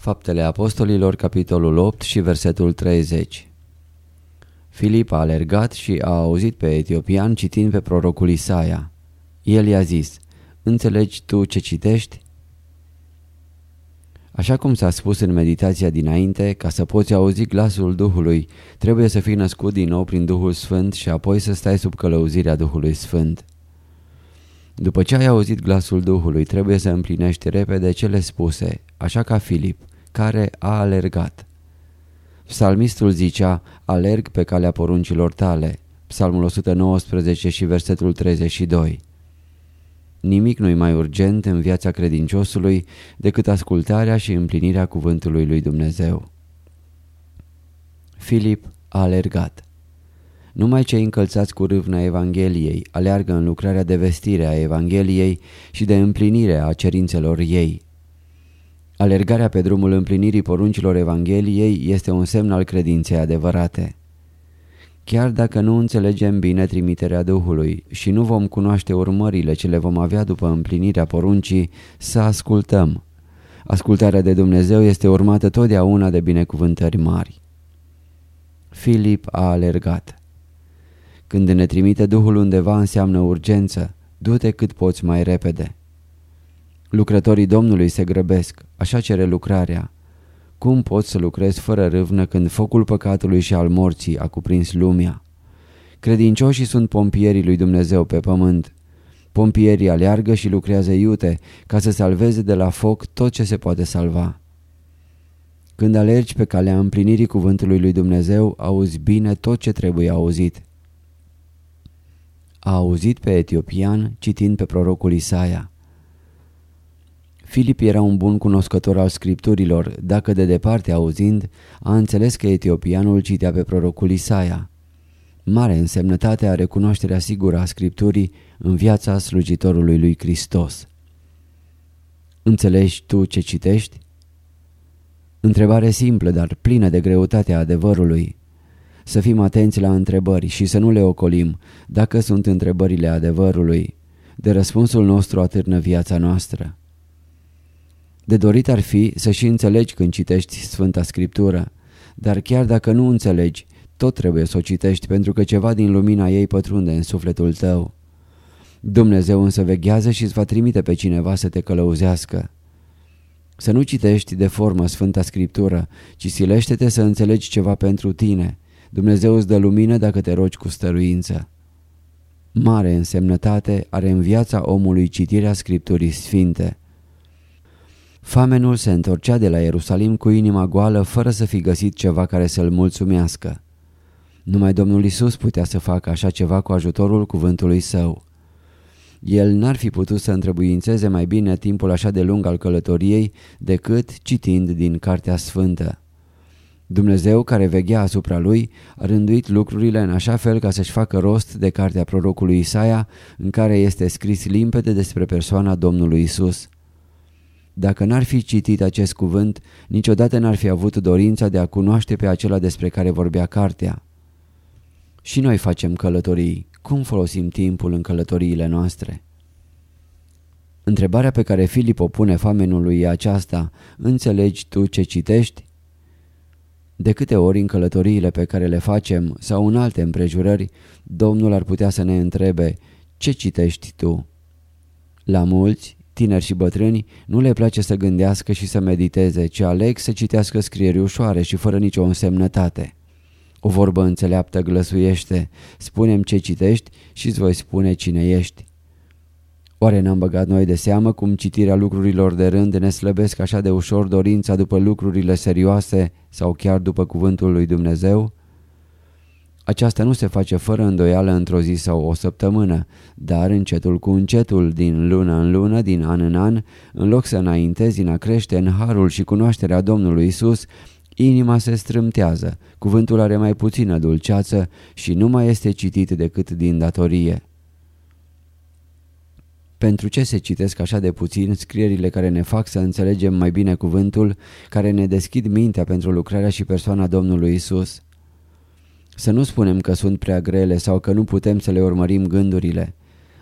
Faptele Apostolilor, capitolul 8 și versetul 30 Filip a alergat și a auzit pe etiopian citind pe prorocul Isaia. El i-a zis, Înțelegi tu ce citești? Așa cum s-a spus în meditația dinainte, ca să poți auzi glasul Duhului, trebuie să fii născut din nou prin Duhul Sfânt și apoi să stai sub călăuzirea Duhului Sfânt. După ce ai auzit glasul Duhului, trebuie să împlinești repede cele spuse, așa ca Filip, care a alergat. Psalmistul zicea, alerg pe calea poruncilor tale, Psalmul 119 și versetul 32. Nimic nu-i mai urgent în viața credinciosului decât ascultarea și împlinirea cuvântului lui Dumnezeu. Filip a alergat. Numai cei încălțați cu râvna Evangheliei aleargă în lucrarea de vestire a Evangheliei și de împlinire a cerințelor ei. Alergarea pe drumul împlinirii poruncilor Evangheliei este un semn al credinței adevărate. Chiar dacă nu înțelegem bine trimiterea Duhului și nu vom cunoaște urmările ce le vom avea după împlinirea poruncii, să ascultăm. Ascultarea de Dumnezeu este urmată totdeauna de binecuvântări mari. Filip a alergat. Când ne trimite Duhul undeva înseamnă urgență, du-te cât poți mai repede. Lucrătorii Domnului se grăbesc, așa cere lucrarea. Cum poți să lucrezi fără râvnă când focul păcatului și al morții a cuprins lumea? Credincioșii sunt pompierii lui Dumnezeu pe pământ. Pompierii aleargă și lucrează iute ca să salveze de la foc tot ce se poate salva. Când alergi pe calea împlinirii cuvântului lui Dumnezeu, auzi bine tot ce trebuie auzit. A auzit pe etiopian citind pe prorocul Isaia. Filip era un bun cunoscător al scripturilor, dacă de departe auzind, a înțeles că etiopianul citea pe prorocul Isaia. Mare însemnătate are cunoașterea sigură a scripturii în viața slujitorului lui Hristos. Înțelegi tu ce citești? Întrebare simplă, dar plină de greutatea adevărului. Să fim atenți la întrebări și să nu le ocolim, dacă sunt întrebările adevărului. De răspunsul nostru atârnă viața noastră. De dorit ar fi să și înțelegi când citești Sfânta Scriptură, dar chiar dacă nu înțelegi, tot trebuie să o citești pentru că ceva din lumina ei pătrunde în sufletul tău. Dumnezeu însă veghează și îți va trimite pe cineva să te călăuzească. Să nu citești de formă Sfânta Scriptură, ci silește-te să înțelegi ceva pentru tine. Dumnezeu îți dă lumină dacă te rogi cu stăruință. Mare însemnătate are în viața omului citirea Scripturii Sfinte. Famenul se întorcea de la Ierusalim cu inima goală fără să fi găsit ceva care să-l mulțumească. Numai Domnul Isus putea să facă așa ceva cu ajutorul cuvântului său. El n-ar fi putut să întrebuințeze mai bine timpul așa de lung al călătoriei decât citind din Cartea Sfântă. Dumnezeu, care veghea asupra lui, a rânduit lucrurile în așa fel ca să-și facă rost de cartea prorocului Isaia, în care este scris limpede despre persoana Domnului Isus. Dacă n-ar fi citit acest cuvânt, niciodată n-ar fi avut dorința de a cunoaște pe acela despre care vorbea cartea. Și noi facem călătorii. Cum folosim timpul în călătoriile noastre? Întrebarea pe care Filip o pune famenului e aceasta, înțelegi tu ce citești? De câte ori în călătoriile pe care le facem sau în alte împrejurări, Domnul ar putea să ne întrebe, ce citești tu? La mulți, tineri și bătrâni, nu le place să gândească și să mediteze, ci aleg să citească scrieri ușoare și fără nicio însemnătate. O vorbă înțeleaptă glăsuiește, spunem ce citești și îți voi spune cine ești. Oare n-am băgat noi de seamă cum citirea lucrurilor de rând ne slăbesc așa de ușor dorința după lucrurile serioase sau chiar după cuvântul lui Dumnezeu? Aceasta nu se face fără îndoială într-o zi sau o săptămână, dar încetul cu încetul, din lună în lună, din an în an, în loc să înaintezi în a crește în harul și cunoașterea Domnului Isus, inima se strâmtează, cuvântul are mai puțină dulceață și nu mai este citit decât din datorie. Pentru ce se citesc așa de puțin scrierile care ne fac să înțelegem mai bine cuvântul, care ne deschid mintea pentru lucrarea și persoana Domnului Isus? Să nu spunem că sunt prea grele sau că nu putem să le urmărim gândurile.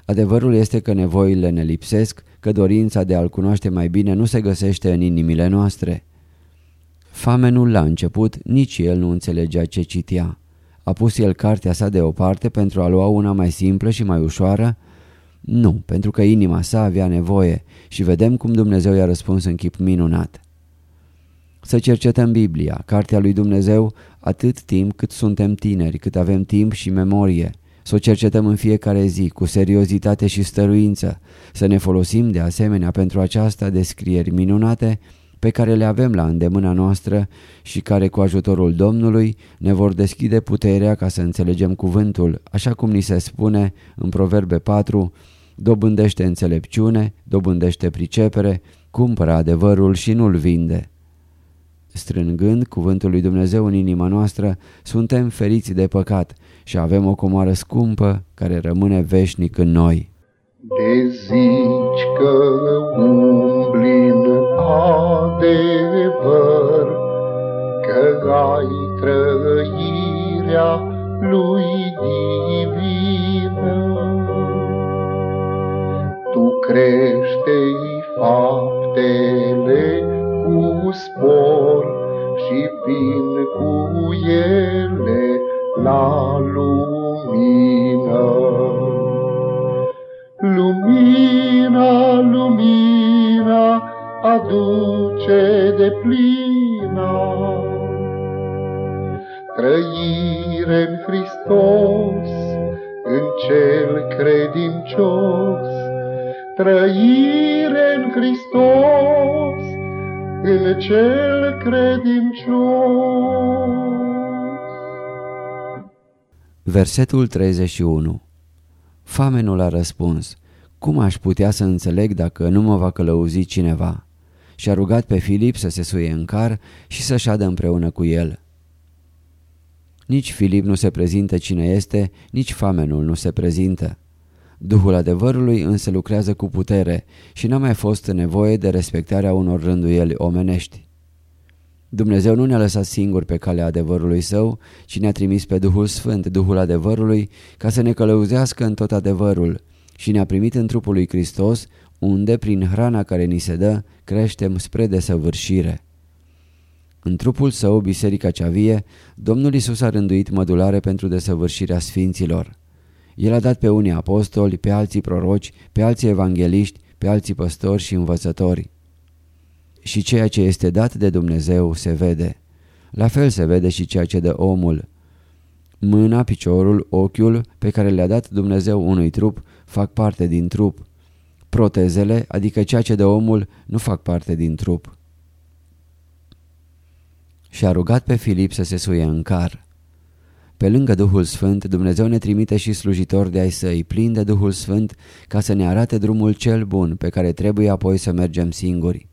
Adevărul este că nevoile ne lipsesc, că dorința de a-L cunoaște mai bine nu se găsește în inimile noastre. Famenul la început, nici el nu înțelegea ce citea. A pus el cartea sa deoparte pentru a lua una mai simplă și mai ușoară? Nu, pentru că inima sa avea nevoie și vedem cum Dumnezeu i-a răspuns în chip minunat. Să cercetăm Biblia, cartea lui Dumnezeu, atât timp cât suntem tineri, cât avem timp și memorie. Să o cercetăm în fiecare zi, cu seriozitate și stăruință. Să ne folosim de asemenea pentru aceasta descrieri minunate pe care le avem la îndemâna noastră și care cu ajutorul Domnului ne vor deschide puterea ca să înțelegem cuvântul, așa cum ni se spune în Proverbe 4, dobândește înțelepciune, dobândește pricepere, cumpără adevărul și nu-l vinde. Strângând cuvântul lui Dumnezeu în inima noastră, suntem feriți de păcat și avem o comoară scumpă care rămâne veșnic în noi. De zici că umbli în adevăr, că ai trăirea lui divină. Tu crește-i faptele cu spor și vin cu ele la lumină. Lumina, lumina aduce de plina trăire în Hristos, în cel credincios, trăire în Hristos, în cel credincios. Versetul 31 Famenul a răspuns, cum aș putea să înțeleg dacă nu mă va călăuzi cineva? Și a rugat pe Filip să se suie în car și să șadă împreună cu el. Nici Filip nu se prezintă cine este, nici famenul nu se prezintă. Duhul adevărului însă lucrează cu putere și n-a mai fost nevoie de respectarea unor rânduieli omenești. Dumnezeu nu ne-a lăsat singuri pe calea adevărului său, ci ne-a trimis pe Duhul Sfânt, Duhul adevărului, ca să ne călăuzească în tot adevărul și ne-a primit în trupul lui Hristos, unde, prin hrana care ni se dă, creștem spre desăvârșire. În trupul său, biserica cea vie, Domnul Isus a rânduit mădulare pentru desăvârșirea sfinților. El a dat pe unii apostoli, pe alții proroci, pe alții evangeliști, pe alții păstori și învățători. Și ceea ce este dat de Dumnezeu se vede. La fel se vede și ceea ce dă omul. Mâna, piciorul, ochiul pe care le-a dat Dumnezeu unui trup fac parte din trup. Protezele, adică ceea ce dă omul, nu fac parte din trup. Și a rugat pe Filip să se suie în car. Pe lângă Duhul Sfânt, Dumnezeu ne trimite și slujitori de ai săi, plini de Duhul Sfânt, ca să ne arate drumul cel bun pe care trebuie apoi să mergem singuri.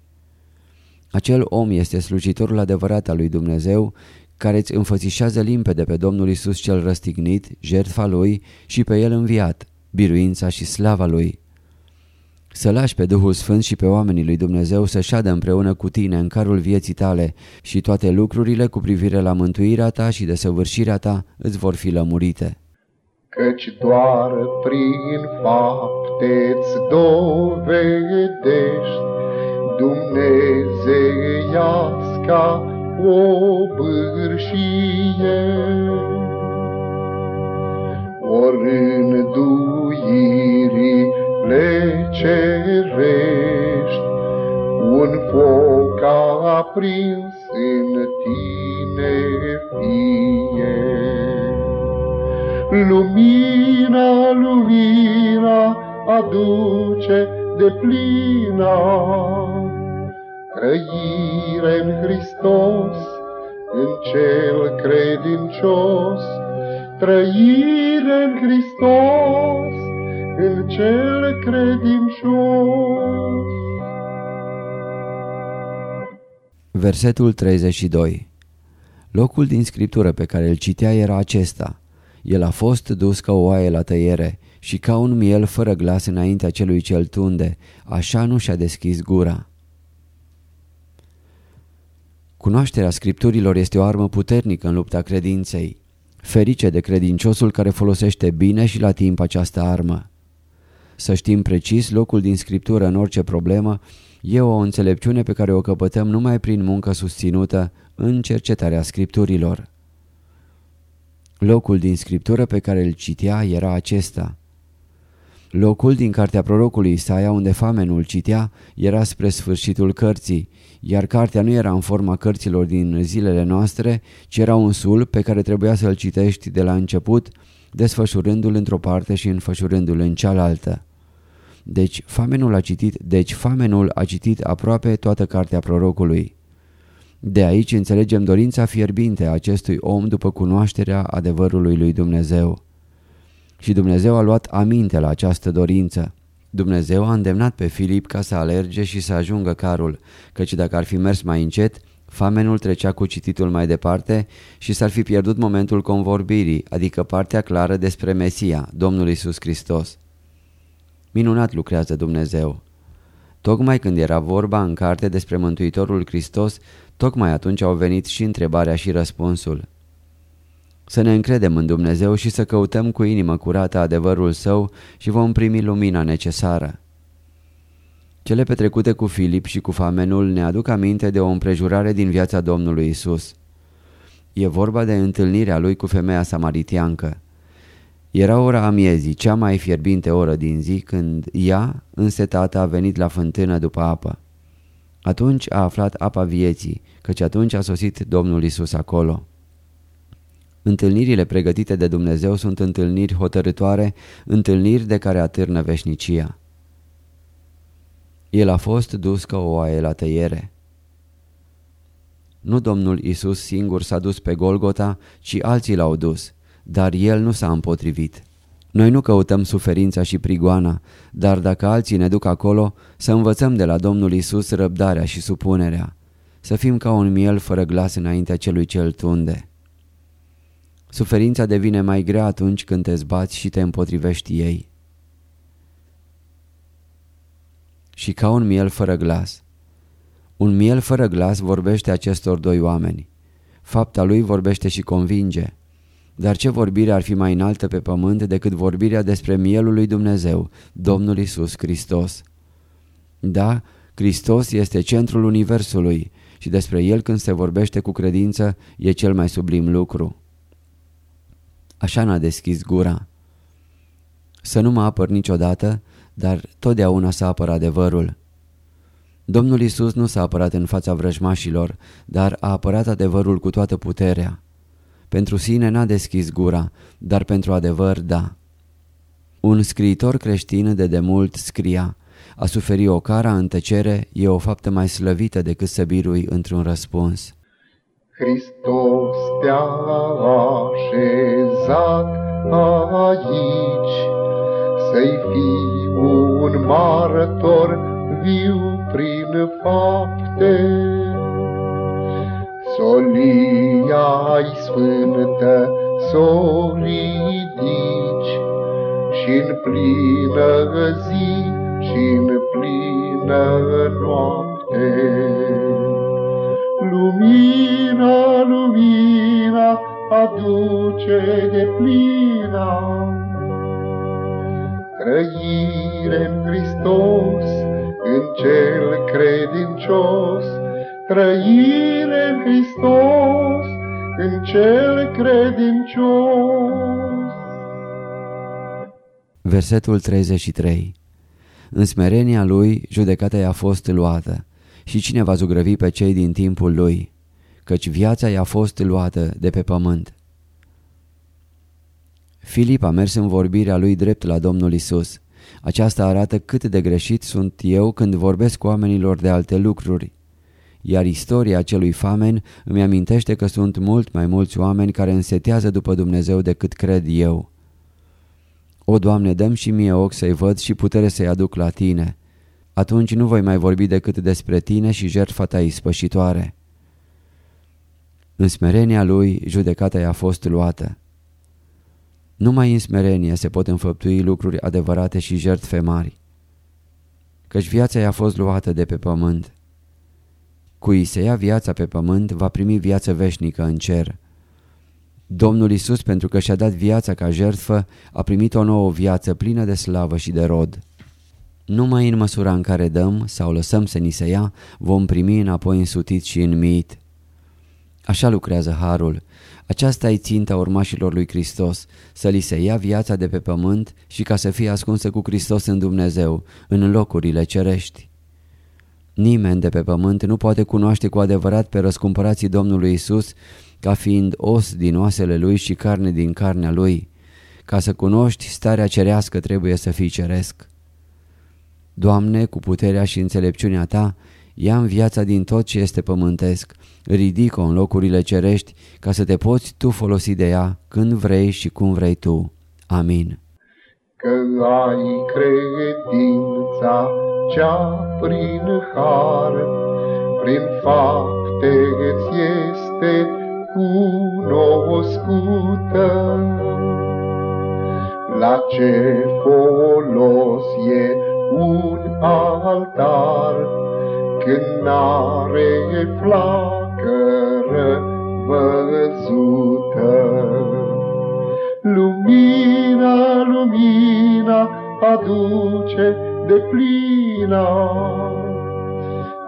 Acel om este slujitorul adevărat al lui Dumnezeu, care îți înfățișează limpede pe Domnul Isus cel răstignit, jertfa lui și pe el înviat, biruința și slava lui. Să lași pe Duhul Sfânt și pe oamenii lui Dumnezeu să șadă împreună cu tine în carul vieții tale și toate lucrurile cu privire la mântuirea ta și desăvârșirea ta îți vor fi lămurite. Căci doar prin fapte-ți dovedești Dumnezeiasca o bârșie. Ori înduirii le cerești, un foc aprins în tine fie. Lumina, lumina aduce de plina, trăire în Hristos, în cel credincios, trăire în Hristos, în cel credincios. Versetul 32 Locul din scriptură pe care îl citea era acesta. El a fost dus ca o oaie la tăiere și ca un miel fără glas înaintea celui ce-l tunde, așa nu și-a deschis gura. Cunoașterea scripturilor este o armă puternică în lupta credinței. Ferice de credinciosul care folosește bine și la timp această armă. Să știm precis locul din scriptură în orice problemă e o înțelepciune pe care o căpătăm numai prin muncă susținută în cercetarea scripturilor. Locul din scriptură pe care îl citea era acesta. Locul din cartea prorocului Isaia unde famenul citea era spre sfârșitul cărții, iar cartea nu era în forma cărților din zilele noastre, ci era un sul pe care trebuia să-l citești de la început, desfășurându-l într-o parte și înfășurându-l în cealaltă. Deci famenul a citit, deci famenul a citit aproape toată cartea prorocului. De aici înțelegem dorința fierbinte a acestui om după cunoașterea adevărului lui Dumnezeu. Și Dumnezeu a luat aminte la această dorință. Dumnezeu a îndemnat pe Filip ca să alerge și să ajungă carul, căci dacă ar fi mers mai încet, famenul trecea cu cititul mai departe și s-ar fi pierdut momentul convorbirii, adică partea clară despre Mesia, Domnul Isus Hristos. Minunat lucrează Dumnezeu. Tocmai când era vorba în carte despre Mântuitorul Hristos, tocmai atunci au venit și întrebarea și răspunsul. Să ne încredem în Dumnezeu și să căutăm cu inimă curată adevărul său și vom primi lumina necesară. Cele petrecute cu Filip și cu famenul ne aduc aminte de o împrejurare din viața Domnului Isus. E vorba de întâlnirea lui cu femeia samaritiancă. Era ora amiezii, cea mai fierbinte oră din zi, când ea, însetată, a venit la fântână după apă. Atunci a aflat apa vieții, căci atunci a sosit Domnul Isus acolo. Întâlnirile pregătite de Dumnezeu sunt întâlniri hotărătoare, întâlniri de care atârnă veșnicia. El a fost dus ca o oaie la tăiere. Nu Domnul Isus singur s-a dus pe Golgota, ci alții l-au dus, dar El nu s-a împotrivit. Noi nu căutăm suferința și prigoana, dar dacă alții ne duc acolo, să învățăm de la Domnul Isus răbdarea și supunerea. Să fim ca un miel fără glas înaintea celui ce îl tunde. Suferința devine mai grea atunci când te zbați și te împotrivești ei. Și ca un miel fără glas. Un miel fără glas vorbește acestor doi oameni. Fapta lui vorbește și convinge. Dar ce vorbire ar fi mai înaltă pe pământ decât vorbirea despre mielul lui Dumnezeu, Domnul Isus Hristos? Da, Hristos este centrul universului și despre el când se vorbește cu credință e cel mai sublim lucru. Așa n-a deschis gura. Să nu mă apăr niciodată, dar totdeauna să apăr adevărul. Domnul Isus nu s-a apărat în fața vrăjmașilor, dar a apărat adevărul cu toată puterea. Pentru sine n-a deschis gura, dar pentru adevăr da. Un scriitor creștin de demult scria, a suferi o cara în tăcere e o faptă mai slăvită decât să birui într-un răspuns. Hristos te-a așezat aici, Să-i fii un martor viu prin fapte. Solia-i sfântă s-o ridici, Și-n plină zi, și-n plină noapte. Trăire în Hristos, în cel credincios. Versetul 33 În smerenia lui, judecata i-a fost luată și cine va zugrăvi pe cei din timpul lui, căci viața i-a fost luată de pe pământ. Filip a mers în vorbirea lui drept la Domnul Isus. Aceasta arată cât de greșit sunt eu când vorbesc cu oamenilor de alte lucruri. Iar istoria acelui famen îmi amintește că sunt mult mai mulți oameni care însetează după Dumnezeu decât cred eu. O, Doamne, dăm și mie ochi să-i văd și putere să-i aduc la Tine. Atunci nu voi mai vorbi decât despre Tine și jertfa Ta ispășitoare. În smerenia Lui, judecata i-a fost luată. Numai în smerenie se pot înfăptui lucruri adevărate și jertfe mari. Căci viața i-a fost luată de pe pământ. Cui se ia viața pe pământ va primi viață veșnică în cer. Domnul Isus, pentru că și-a dat viața ca jertfă, a primit o nouă viață plină de slavă și de rod. Numai în măsura în care dăm sau lăsăm să ni se ia, vom primi înapoi însutit și înmiit. Așa lucrează Harul. Aceasta e ținta urmașilor lui Hristos, să li se ia viața de pe pământ și ca să fie ascunsă cu Hristos în Dumnezeu, în locurile cerești. Nimeni de pe pământ nu poate cunoaște cu adevărat pe răscumpărații Domnului Isus ca fiind os din oasele lui și carne din carnea lui. Ca să cunoști starea cerească trebuie să fii ceresc. Doamne, cu puterea și înțelepciunea Ta, ia în viața din tot ce este pământesc, ridică în locurile cerești ca să te poți Tu folosi de ea când vrei și cum vrei Tu. Amin. Că ai credința cea prin har, prin fapte îți este cunoscută. La ce folos e un altar când n-are flacără văzută? Lumina, lumina aduce de plina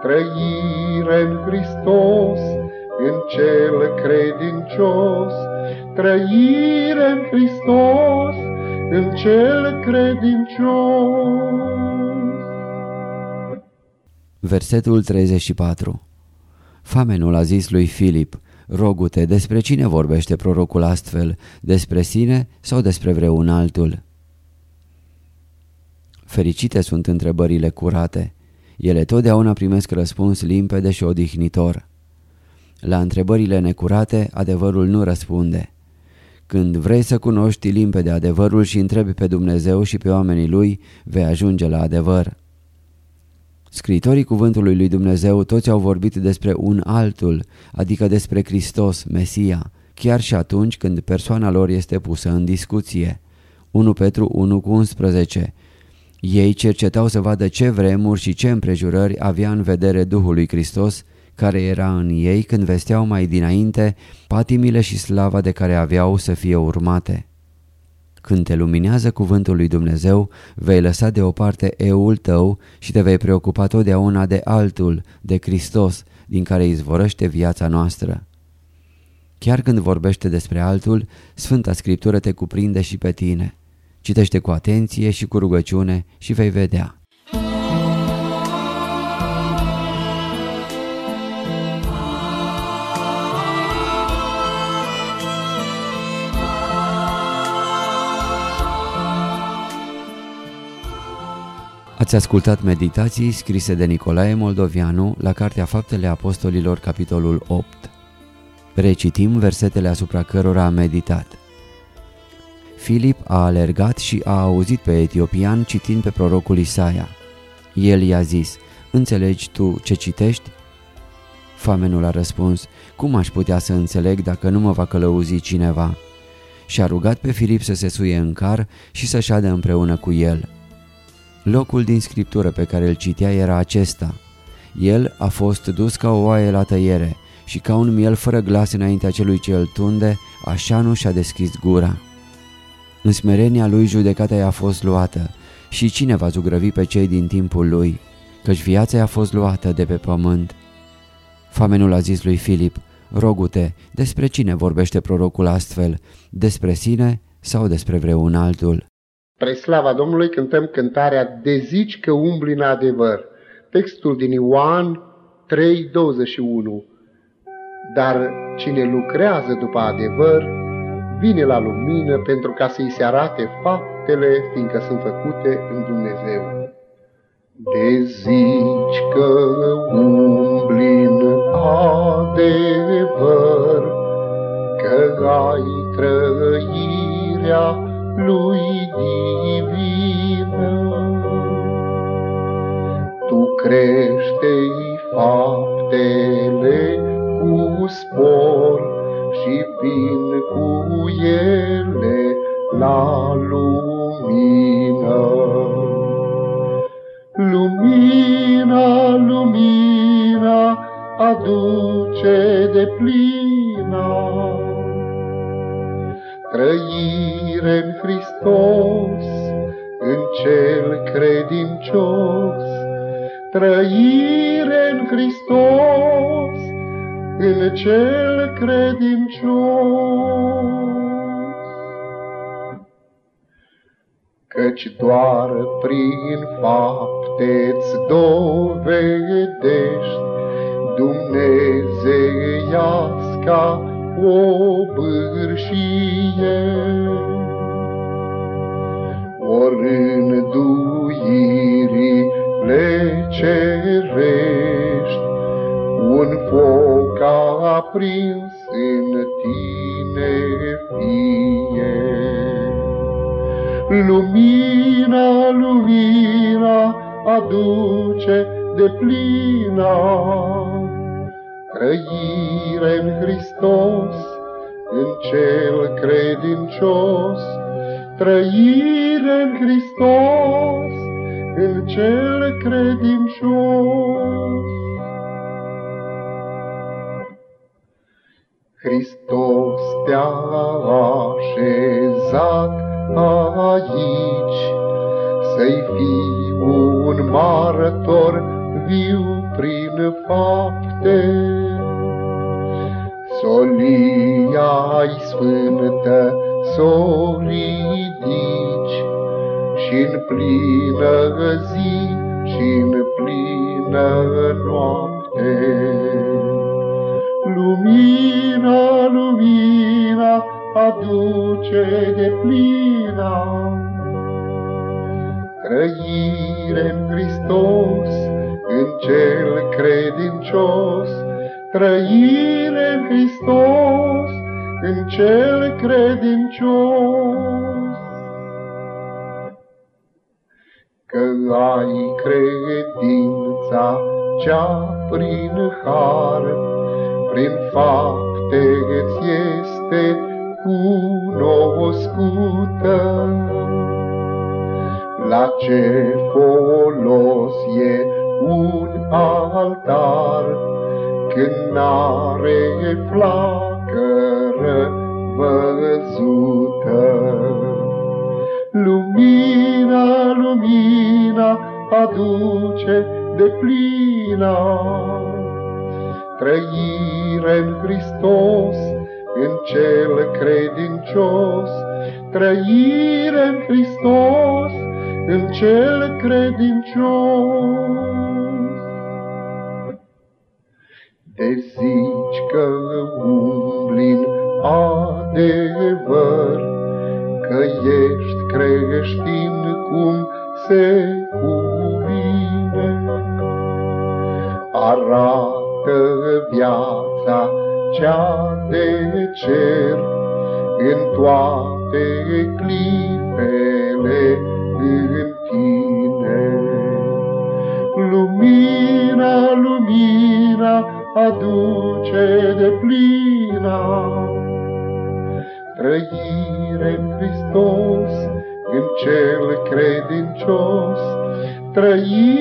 trăire în Hristos, în cel credincios, trăire în Hristos, în cel credincios. Versetul 34 Famenul a zis lui Filip, Rogute, despre cine vorbește prorocul astfel, despre sine sau despre vreun altul? Fericite sunt întrebările curate. Ele totdeauna primesc răspuns limpede și odihnitor. La întrebările necurate, adevărul nu răspunde. Când vrei să cunoști limpede adevărul și întrebi pe Dumnezeu și pe oamenii Lui, vei ajunge la adevăr. Scritorii cuvântului lui Dumnezeu toți au vorbit despre un altul, adică despre Hristos, Mesia, chiar și atunci când persoana lor este pusă în discuție. 1 Petru 1 cu 11 Ei cercetau să vadă ce vremuri și ce împrejurări avea în vedere Duhul lui Hristos, care era în ei când vesteau mai dinainte patimile și slava de care aveau să fie urmate. Când te luminează cuvântul lui Dumnezeu, vei lăsa deoparte eul tău și te vei preocupa totdeauna de altul, de Hristos, din care izvorăște viața noastră. Chiar când vorbește despre altul, Sfânta Scriptură te cuprinde și pe tine. Citește cu atenție și cu rugăciune și vei vedea. Ați ascultat meditații scrise de Nicolae Moldovianu la Cartea Faptele Apostolilor, capitolul 8. Recitim versetele asupra cărora a meditat. Filip a alergat și a auzit pe etiopian citind pe prorocul Isaia. El i-a zis, înțelegi tu ce citești? Famenul a răspuns, cum aș putea să înțeleg dacă nu mă va călăuzi cineva? Și a rugat pe Filip să se suie în car și să șadă împreună cu el. Locul din scriptură pe care îl citea era acesta. El a fost dus ca o oaie la tăiere și ca un miel fără glas înaintea celui ce îl tunde, așa nu și-a deschis gura. În smerenia lui judecata i-a fost luată și cine va zugrăvi pe cei din timpul lui, căci viața i-a fost luată de pe pământ. Famenul a zis lui Filip, rogute, despre cine vorbește prorocul astfel, despre sine sau despre vreun altul? Pre slava Domnului cântăm cântarea De zici că umbli în adevăr. Textul din Ioan 3.21 Dar cine lucrează după adevăr, vine la lumină pentru ca să-i se arate faptele, fiindcă sunt făcute în Dumnezeu. De zici că umbli în adevăr, că ai trăirea lui divină. Tu crește-i faptele cu spor și vin cu ele la lumină. Lumina, lumina aduce de plina trăire în Hristos, în cel credincios, trăire în Hristos, în cel credincios. Căci doar prin fapte-ți dovedești Dumnezeiasca o bârșie. Ori le cerești, un foc aprins în tine fie. Lumina, lumina aduce de plina trăire în Hristos, în cel credincios, trăire în Hristos, în cel credincios. Martor viu prin fapte. Solia-i sfântă, s-o ridici, și-n plină zi, și-n plină noapte. Lumina, lumina aduce de plina, trăire în Hristos, în cel credincios, trăire în Hristos, în cel credincios. Că ai credința cea prin har, prin fapte îți este cunoscută. La ce folos e un altar, când n-are flacără văzută. Lumina, lumina aduce de plina, trăire în Hristos, în cel credincios, trăire în Hristos, în cel credincios. Te zici că umblin adevăr, Că ești creștin cum se cuvine. Arată viața cea de cer În toate clipele aduce de plina. Trăire în Hristos, în cel credincios, trăire